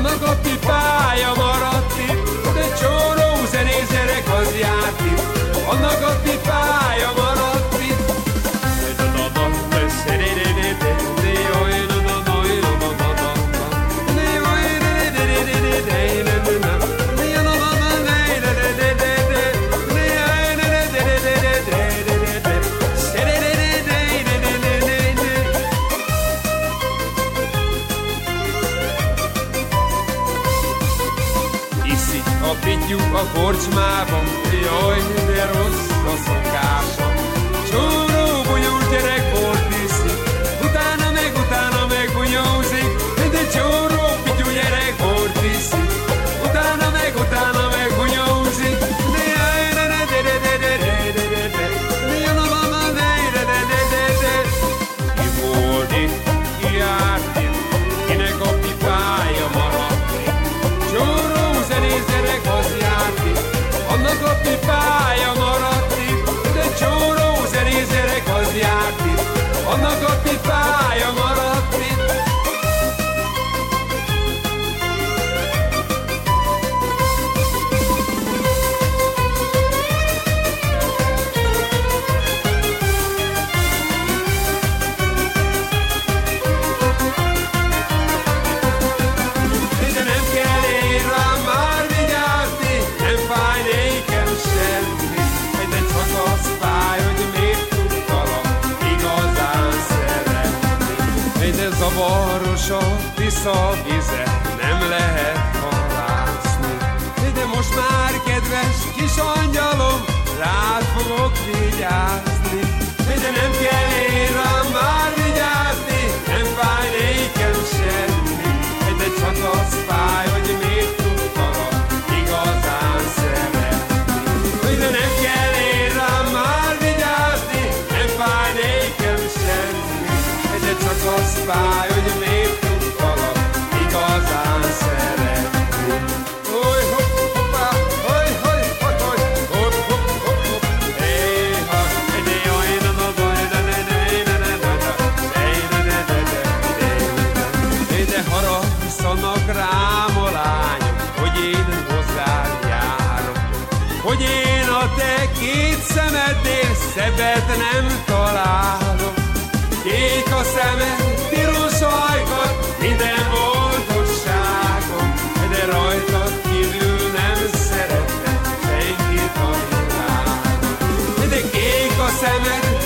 Come and go a pityu a korcsmában, jaj, de rossz a szokás. zavaros a tisza vize, nem lehet halászni. De most már kedves kis angyalom, rád fogok vigyázni, de nem kell Két szemed és szebbet nem találok. Kék a szemed, piros ajkad, minden boldogságom, de rajtad kívül nem szeretem senkit a világon. De kék a szemed,